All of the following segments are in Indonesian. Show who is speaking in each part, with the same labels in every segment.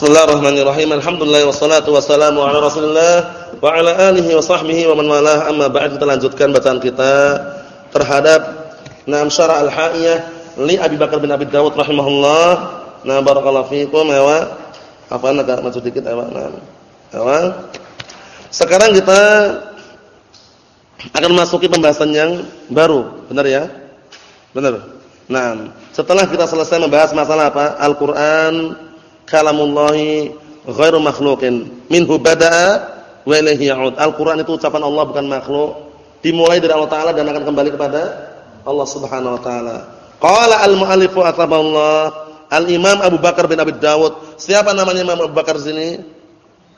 Speaker 1: Bismillahirrahmanirrahim. Alhamdulillah wassalatu wassalamu ala Rasulillah wa ala alihi wa sahbihi wa man walah. Amma ba'd kita lanjutkan bacaan kita terhadap Naam Syarah Al-Ha'iyah li Abi Bakar bin Abi Dawud rahimahullah. Nah barakallahu fiikum ya. Apa agak maju dikit ya, Nah. Ya. Sekarang kita akan masuki pembahasan yang baru, benar ya? Benar. Nah, setelah kita selesai membahas masalah apa? Al-Qur'an kalamullahi ghairu makhluqin. Minhu bada'a wa ilaihi ya'ud. Al-Qur'an itu ucapan Allah bukan makhluk. Dimulai dari Allah taala dan akan kembali kepada Allah Subhanahu wa taala. Qala al-mu'allifu ataballah Al-Imam Abu Bakar bin Abi Dawud. Siapa namanya Imam Abu Bakar sini?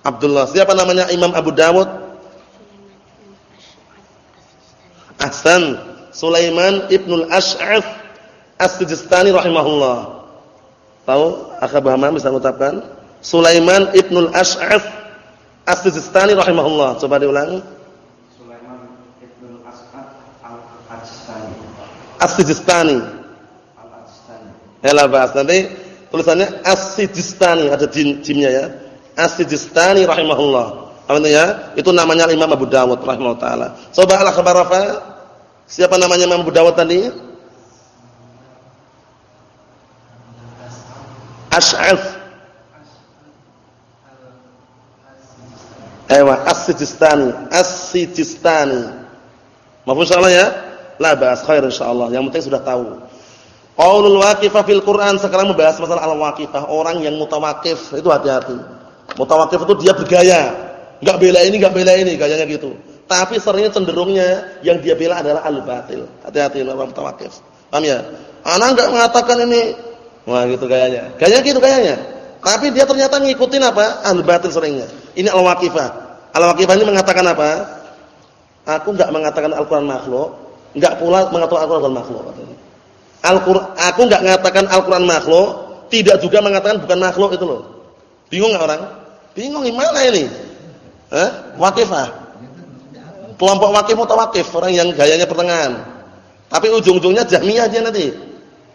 Speaker 1: Abdullah. Siapa namanya Imam Abu Dawud? Ahsan. Sulaiman Ibnul Ash'af As-Sijistani rahimahullah. Tahu? Akha Bahama bisa mengucapkan? Sulaiman Ibnul Ash'af As-Sijistani rahimahullah. Coba diulang. Sulaiman Ibnul Ash'af Al-Sijistani. As-Sijistani. Al-Sijistani. Ya lah bahas nanti tulisannya As-Sijistani ada jimnya ya. As-Sijistani rahimahullah. Apa ya? Itu namanya Imam Abu Dawud rahimahullah taala. Coba al-khabar Siapa namanya Imam Abu Dawud tadi? Ash'af. Ewa As-Sijistani, As-Sijistani. Maafun insyaallah ya? La ba'as khair insyaallah. Yang penting sudah tahu. Qaulul waqifah fil Quran sekarang membahas masalah al-waqifah, orang yang mutawakif, itu hati-hati. Mutawakif itu dia bergaya, enggak bela ini, enggak bela ini, gayanya gitu. Tapi seringnya cenderungnya yang dia bela adalah al-batil. Hati-hati orang mutawakif. Paham ya? Anak enggak mengatakan ini Wah gitu gayanya. Gaya gitu gayanya. Tapi dia ternyata ngikutin apa? Ahlul batil seringnya. Ini al-waqifah. Al-waqifah ini mengatakan apa? Aku enggak mengatakan Al-Qur'an makhluk, enggak pula mengatakan Al-Qur'an makhluk Al-Qur'an aku enggak mengatakan Al-Qur'an makhluk, tidak juga mengatakan bukan makhluk itu loh. Bingung enggak orang? Bingung gimana ini? Eh? Waqifah. Kelompok waqif mutawakif, orang yang gayanya pertengahan. Tapi ujung-ujungnya Jahmiyah dia nanti.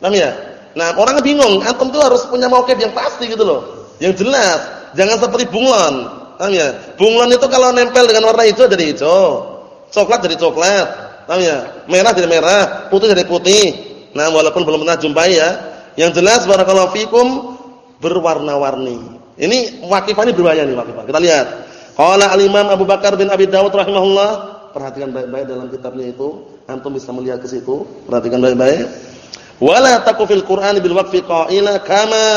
Speaker 1: Paham ya? Nah, orang bingung, antum tuh harus punya mauqif yang pasti gitu loh. Yang jelas, jangan seperti bunglon. Paham ya? Bunglon itu kalau nempel dengan warna hijau jadi hijau. Coklat jadi coklat. Paham ya? Merah jadi merah, putih jadi putih. Nah, walaupun belum pernah jumpai ya. Yang jelas barakallahu fikum berwarna-warni. Ini wakifah ini berbahaya nih wakifah. Kita lihat. Qala al-Imam Abu Bakar bin Abi Dawud rahimahullah, perhatikan baik-baik dalam kitabnya itu, antum bisa melihat ke situ. Perhatikan baik-baik. Wala taku fil Qur'an bil waqfi qaila kama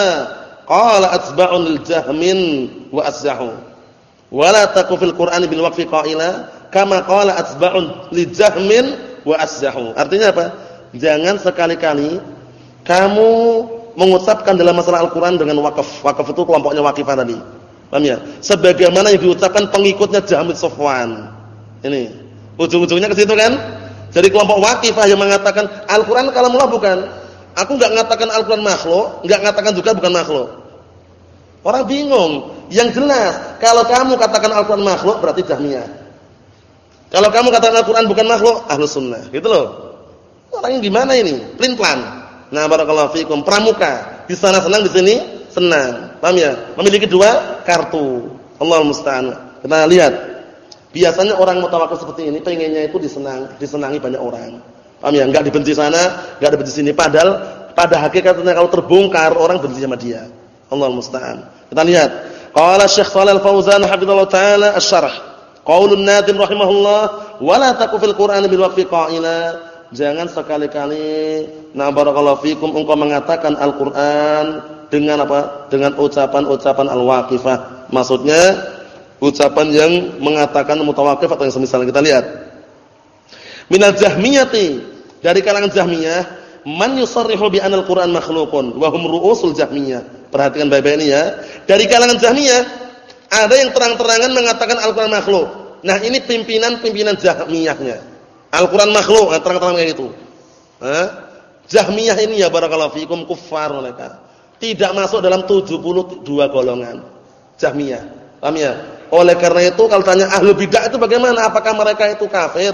Speaker 1: qala atba'un lil jahmin wa asjahu. Wala taku fil Qur'an bil waqfi qaila kama qala atba'un lil jahmin wa asjahu. Artinya apa? Jangan sekali-kali kamu mengucapkan dalam masalah Al-Qur'an dengan wakaf. Wakaf itu kelompoknya wakifah tadi. Paham ya? Sebagaimana yang diucapkan pengikutnya Jahmid Safwan. Ini. Ujung-ujungnya ke situ kan? Jadi kelompok wakifah yang mengatakan Al-Quran kalamullah bukan. Aku nggak mengatakan Al-Quran makhluk, nggak mengatakan juga bukan makhluk. Orang bingung. Yang jelas, kalau kamu katakan Al-Quran makhluk berarti Jahmiyah. Kalau kamu katakan Al-Quran bukan makhluk, ahlu sunnah. Gitu loh. Orang yang gimana ini? Plin plan. Nah, barakallahu fikum. Pramuka. Di sana senang, di sini senang. Paham ya? Memiliki dua kartu. Allah musta'an. Kita lihat Biasanya orang mutawakil seperti ini pengennya itu disenang, disenangi banyak orang. Paham ya? Enggak dibenci sana, enggak dibenci sini. Padahal pada hakikatnya kalau terbongkar orang benci sama dia. Allah musta'an. Kita lihat. Qala Syekh Shalal Fauzan hafizallahu taala asy-syarh. Qaulun Nadim rahimahullah, "Wa la taqu fil Qur'an bil waqfi qa'ila." Jangan sekali-kali na barakallahu fikum engkau mengatakan Al-Qur'an dengan apa? Dengan ucapan-ucapan al-waqifah. Maksudnya ucapan yang mengatakan mutawakif atau yang semisal kita lihat. Minal jahmiyati dari kalangan jahmiyah man yusarrihu bi anal Qur'an makhluqun wa hum ru'usul jahmiyah. Perhatikan baik-baik ini ya. Dari kalangan jahmiyah ada yang terang-terangan mengatakan Al-Qur'an makhluk. Nah, ini pimpinan-pimpinan jahmiyahnya. Al-Qur'an makhluk, nah, terang-terang kayak gitu. Jahmiyah ini ya barakallahu fikum kuffar mereka. Tidak masuk dalam 72 golongan. Jahmiyah. Paham ya? Oleh karena itu kalau tanya ahlu bid'ah itu bagaimana? Apakah mereka itu kafir?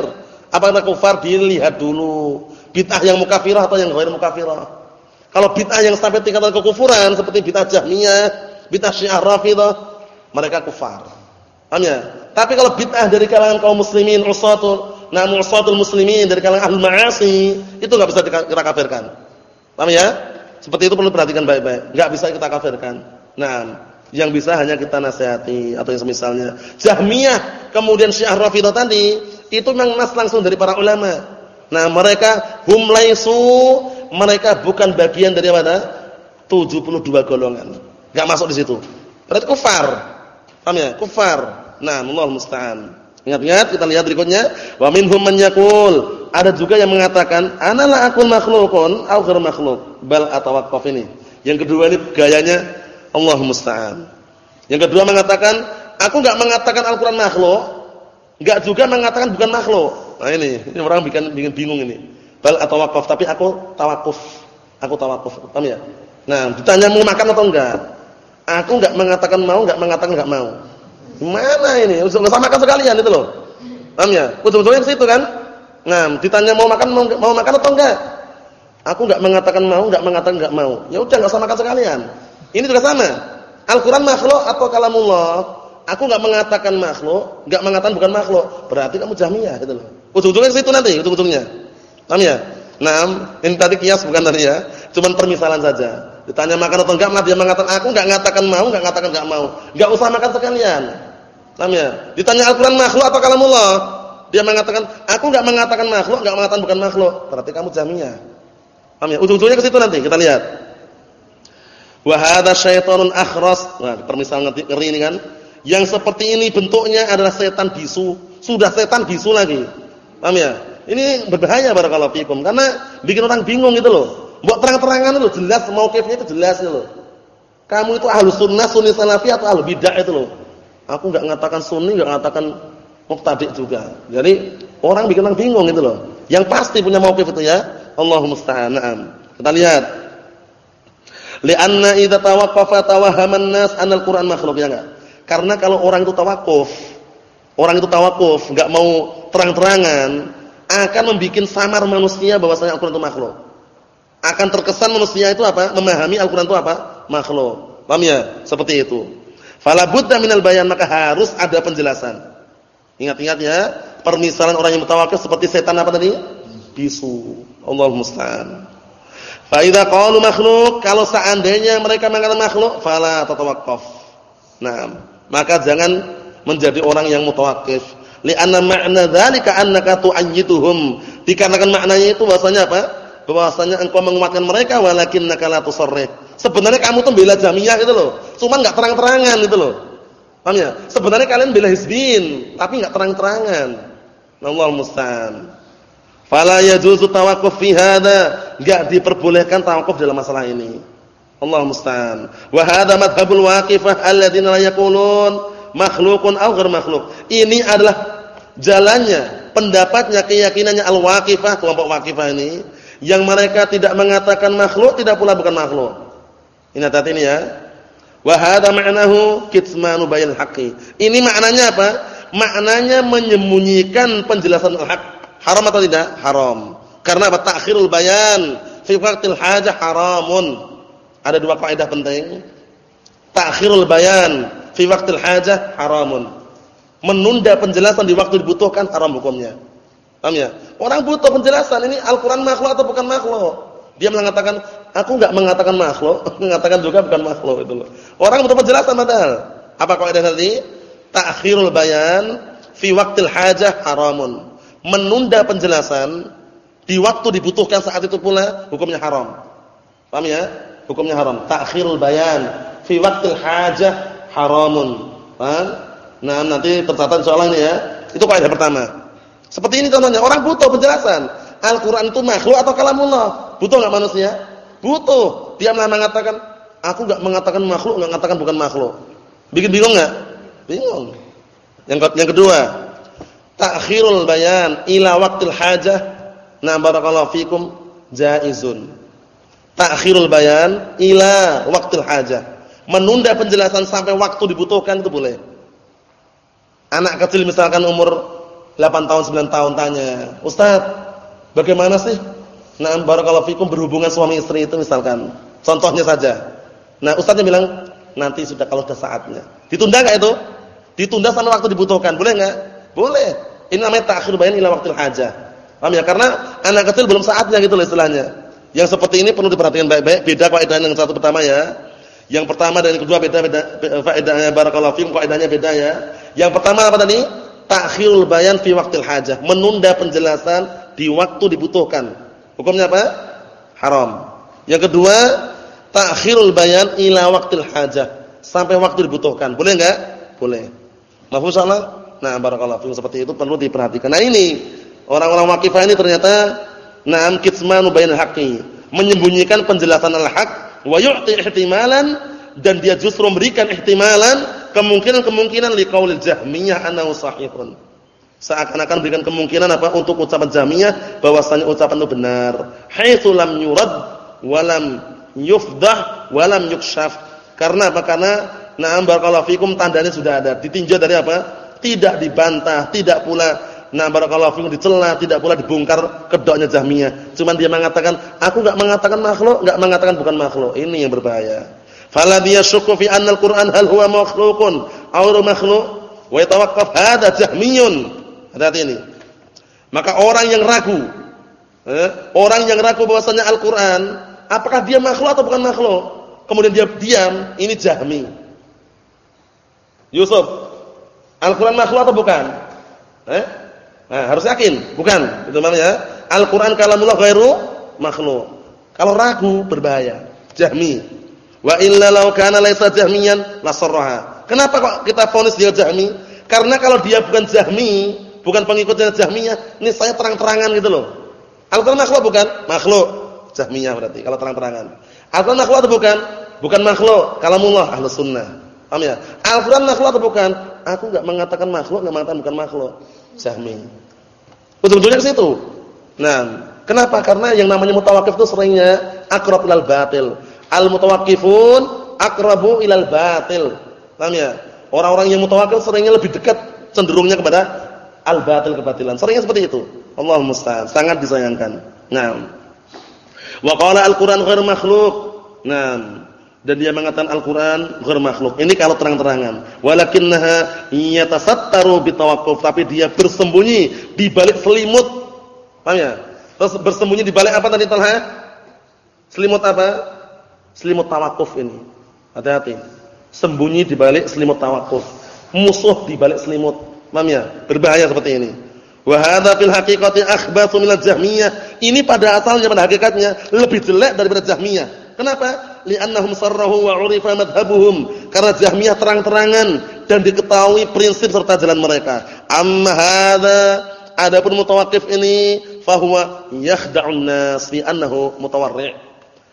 Speaker 1: Apakah kufar? Dilihat dulu. Bid'ah yang mukafirah atau yang ghair mukafirah. Kalau bid'ah yang sampai tingkatan kekufuran seperti bid'ah Jahmiyah, bid'ah Syiah Rafidhah, mereka kufar. Paham ya? Tapi kalau bid'ah dari kalangan kaum muslimin, usatul, nah usatul muslimin dari kalangan ahlul ma'asi, itu enggak bisa kita kafirkan. Paham ya? Seperti itu perlu perhatikan baik-baik. Enggak bisa kita kafirkan. Nah, yang bisa hanya kita nasihati atau yang semisalnya. Jahmiyah, kemudian Syiah Rafidhah tadi, itu memang nas langsung dari para ulama. Nah, mereka hum laisu, mereka bukan bagian dari mana? 72 golongan. Enggak masuk di situ. Berarti kufar. Paham ya? Kufar. Nah, Allah musta'an. Ingat-ingat kita lihat berikutnya, wa minhum man ada juga yang mengatakan, ana la akun makhluqun aw ghairu makhluq, bal atawaqqaf ini. Yang kedua ini gayanya Allah musta'an. Yang kedua mengatakan, aku enggak mengatakan Al-Qur'an makhluk, enggak juga mengatakan bukan makhluk. Nah ini, ini orang bikin bikin bingung ini. Bal atawaqqaf, tapi aku tawakuf. Aku tawakuf. Paham ya? Nah, ditanya mau makan atau enggak? Aku enggak mengatakan mau, enggak mengatakan enggak mau. Mana ini? Enggak usah makan sekalian itu loh. Paham ya? Betul-betulnya ke situ kan? Nah, ditanya mau makan mau, mau makan atau enggak? Aku enggak mengatakan mau, enggak mengatakan enggak mau. Ya udah enggak usah makan sekalian. Ini juga sama. Al-Qur'an makhluk atau kalamullah? Aku enggak mengatakan makhluk, enggak mengatakan bukan makhluk. Berarti kamu Jahmiyah gitu loh. Ujung-ujungnya ke situ nanti, ujung-ujungnya. Paham ya? Nah, ini tadi kias bukan tadi ya. Cuman permisalan saja. Ditanya makan atau enggak, dia mengatakan aku enggak mengatakan mau, enggak mengatakan enggak mau. Enggak usah makan sekalian. Paham ya? Ditanya Al-Qur'an makhluk atau kalamullah? Dia mengatakan aku enggak mengatakan makhluk, enggak mengatakan bukan makhluk. Berarti kamu Jahmiyah. Paham ya? Ujung-ujungnya ke situ nanti, kita lihat. Wa hadza syaitonun akhras. Nah, permisalan ngeri ini kan. Yang seperti ini bentuknya adalah setan bisu. Sudah setan bisu lagi. Paham ya? Ini berbahaya barakallahu fikum karena bikin orang bingung gitu loh. Buat terang-terangan itu jelas mauqifnya itu jelas gitu loh. Kamu itu ahlu sunnah, sunni salafi atau ahlu bid'ah itu loh. Aku enggak mengatakan sunni, enggak mengatakan muqtadi juga. Jadi orang bikin orang bingung gitu loh. Yang pasti punya mauqif itu ya. Allahumma musta'an. Kita lihat. Li'anna idza tawaqqafa tawahhaman nas anal Qur'an makhluk ya enggak? Karena kalau orang itu tawakuf, orang itu tawakuf, enggak mau terang-terangan, akan membuat samar manusia bahwasanya Al-Qur'an itu makhluk. Akan terkesan manusia itu apa? Memahami Al-Qur'an itu apa? Makhluk. Paham ya? Seperti itu. Fala budda minal bayan maka harus ada penjelasan. Ingat-ingat ya, permisalan orang yang mutawakil seperti setan apa tadi? Bisu. Allah musta'an. Fa idza qalu makhluk, kalau seandainya mereka mengatakan makhluk, fala tatawaqqaf. Nah, maka jangan menjadi orang yang mutawakkif Li'anna ma'na dzalika annaka tu'ayyituhum. Dikarenakan maknanya itu bahasanya apa? Bahwasanya engkau menguatkan mereka walakinnaka la tusarrih. Sebenarnya kamu tuh bela Jamiyah gitu loh. Cuman enggak terang-terangan gitu loh. Paham ya? Sebenarnya kalian bela Hizbin, tapi enggak terang-terangan. Allah musta'an. Fala yajuzu tawaqquf fi hadza. Enggak diperbolehkan tawakuf dalam masalah ini. Allah musta'an. Wa hadza madhhabul waqifah alladziina la yaqulun makhluqun aw ghair makhluk. Ini adalah jalannya, pendapatnya, keyakinannya al-waqifah, kelompok waqifah ini, yang mereka tidak mengatakan makhluk, tidak pula bukan makhluk. Ini hati ini ya. Wa hadha ma'nahu kitmanu bayil haqqi. Ini maknanya apa? Maknanya menyembunyikan penjelasan al-haq. Haram atau tidak? Haram. Karena apa? Ta'khirul bayan fi waqtil hajah haramun. Ada dua kaidah penting. Ta'khirul bayan fi waqtil hajah haramun menunda penjelasan di waktu dibutuhkan haram hukumnya. Paham ya? Orang butuh penjelasan ini Al-Qur'an makhluk atau bukan makhluk. Dia mengatakan, aku enggak mengatakan makhluk, mengatakan juga bukan makhluk itu loh. Orang butuh penjelasan padahal. Apa kaidah tadi? Ta'khirul bayan fi waqtil hajah haramun. Menunda penjelasan di waktu dibutuhkan saat itu pula hukumnya haram. Paham ya? Hukumnya haram. Ta'khirul bayan fi waqtil hajah haramun. Paham? Nah, nanti tercatat soal ini ya. Itu kaidah pertama. Seperti ini contohnya, orang butuh penjelasan. Al-Qur'an itu makhluk atau kalamullah? Butuh enggak manusia? Butuh. Dia malah mengatakan, aku enggak mengatakan makhluk, enggak mengatakan bukan makhluk. Bikin bingung enggak? Bingung. Yang yang kedua, ta'khirul bayan ila waqtil hajah. Nah, barakallahu fikum jaizun. Ta'khirul bayan ila waqtil hajah. Menunda penjelasan sampai waktu dibutuhkan itu boleh. Anak kecil misalkan umur 8 tahun 9 tahun tanya, "Ustaz, bagaimana sih nah barakallahu fikum berhubungan suami istri itu misalkan?" Contohnya saja. Nah, ustaznya bilang, nanti sudah kalau sudah saatnya. Ditunda enggak itu? Ditunda sampai waktu dibutuhkan, boleh enggak? Boleh. Ini namanya ta'khir bayan ila waqtil hajah. Paham ya? Karena anak kecil belum saatnya gitu loh istilahnya. Yang seperti ini perlu diperhatikan baik-baik. Beda kaidah yang satu pertama ya. Yang pertama dan yang kedua beda beda faedahnya barakallahu fiikum kaidahnya beda ya. Yang pertama apa tadi? Ta'khirul bayan fi waqtil hajah, menunda penjelasan di waktu dibutuhkan. Hukumnya apa? Haram. Yang kedua, ta'khirul bayan ila waqtil hajah, sampai waktu dibutuhkan. Boleh enggak? Boleh. Mafhum salah? Nah, barakallahu fiikum seperti itu perlu diperhatikan. Nah, ini orang-orang wakifah ini ternyata na'am kitmanu bayanil haqqi, menyembunyikan penjelasan al-haq wa yu'ti ihtimalan dan dia justru memberikan ihtimalan kemungkinan-kemungkinan liqaulil jahmiyah annahu sahihun. Seakan-akan berikan kemungkinan apa? Untuk ucapan jahmiyah bahwasanya ucapan itu benar. Haitsu lam yurad wa lam yufdah wa lam yukshaf. Karena apa? Karena na'am barakallahu fikum tandanya sudah ada. Ditinjau dari apa? Tidak dibantah tidak pula Nah barakallahu fikum dicela, tidak pula dibongkar kedoknya Jahmiyah. Cuman dia mengatakan, aku enggak mengatakan makhluk, enggak mengatakan bukan makhluk. Ini yang berbahaya. Fala syukku fi anna al-Qur'an hal huwa makhluqun aw makhluk wa yatawaqqaf hadha jahmiyun. Hati-hati ini. Maka orang yang ragu, eh, orang yang ragu bahwasanya Al-Qur'an apakah dia makhluk atau bukan makhluk? Kemudian dia diam, ini Jahmi. Yusuf, Al-Qur'an makhluk atau bukan? Eh? Nah, harus yakin, bukan. Itu maknanya Al-Qur'an kalamullah ghairu makhluk. Kalau ragu berbahaya. Jahmi. Wa illa law kana laisa jahmiyan lasarraha. Kenapa kok kita vonis dia Jahmi? Karena kalau dia bukan Jahmi, bukan pengikutnya Jahmiyah, ini saya terang-terangan gitu loh. Al-Qur'an makhluk bukan? Makhluk. Jahmiyah berarti kalau terang-terangan. Al-Qur'an makhluk atau bukan? Bukan makhluk. Kalamullah Ahlus Sunnah. Paham ya? Al-Qur'an makhluk atau bukan? Aku enggak mengatakan makhluk, enggak mengatakan bukan makhluk. Jahmi. Betul-betulnya ke situ. Nah, kenapa? Karena yang namanya mutawakif itu seringnya akrab ilal batil. Al mutawakifun akrabu ilal batil. Paham ya? Orang-orang yang mutawakif seringnya lebih dekat cenderungnya kepada al batil kebatilan. Seringnya seperti itu. Allah musta'an. Sangat disayangkan. Nah. Wa qala al-Qur'an ghairu makhluq. Nah, dan dia mengatakan Al-Qur'an ghair makhluk. Ini kalau terang-terangan. Walakinnaha yatasattaru bitawaqquf, tapi dia bersembunyi di balik selimut. Paham ya? Terus bersembunyi di balik apa tadi Talha? Selimut apa? Selimut tawakuf ini. Hati-hati. Sembunyi di balik selimut tawakuf. Musuh di balik selimut. Paham ya? Berbahaya seperti ini. Wa hadza fil haqiqati akhbathu minal jahmiyah. Ini pada asalnya pada hakikatnya lebih jelek daripada Jahmiyah. Kenapa? Li'annahum sarrahu wa 'urifa madhhabuhum. Karena Jahmiyah terang-terangan dan diketahui prinsip serta jalan mereka. Amma hadza adapun mutawakkif ini fahuwa yakhda'un nas fi annahu mutawarri'.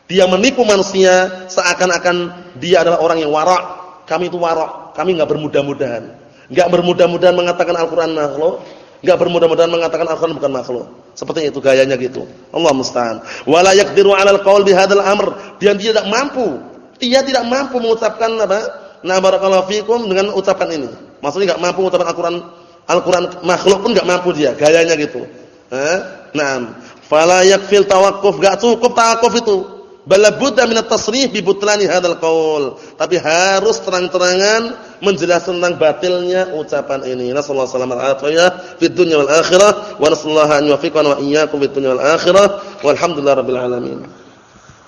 Speaker 1: Dia menipu manusia seakan-akan dia adalah orang yang warak. Kami itu warak, kami enggak bermudah-mudahan. Enggak bermudah-mudahan mengatakan Al-Qur'an makhluk, enggak bermudah-mudahan mengatakan Al-Qur'an bukan makhluk. Seperti itu gayanya gitu. Allah musta'an. Wala yaqdiru 'alal qaul bihadzal amr. Dia tidak mampu. Dia tidak mampu mengucapkan apa? Na barakallahu fikum dengan ucapan ini. Maksudnya enggak mampu mengucapkan Al-Qur'an Al-Qur'an makhluk pun enggak mampu dia. Gayanya gitu. Eh? Naam. Fala yakfil tawaqquf, enggak cukup tawakkuf itu. Bala budda min at-tasrih bi butlani hadzal qaul. Tapi harus terang-terangan menjelaskan tentang batilnya ucapan ini. Nasallahu alaihi wasallam fid dunya wal akhirah wa nasallahu an yuwaffiqana wa iyyakum fid dunya wal akhirah. Walhamdulillahirabbil alamin.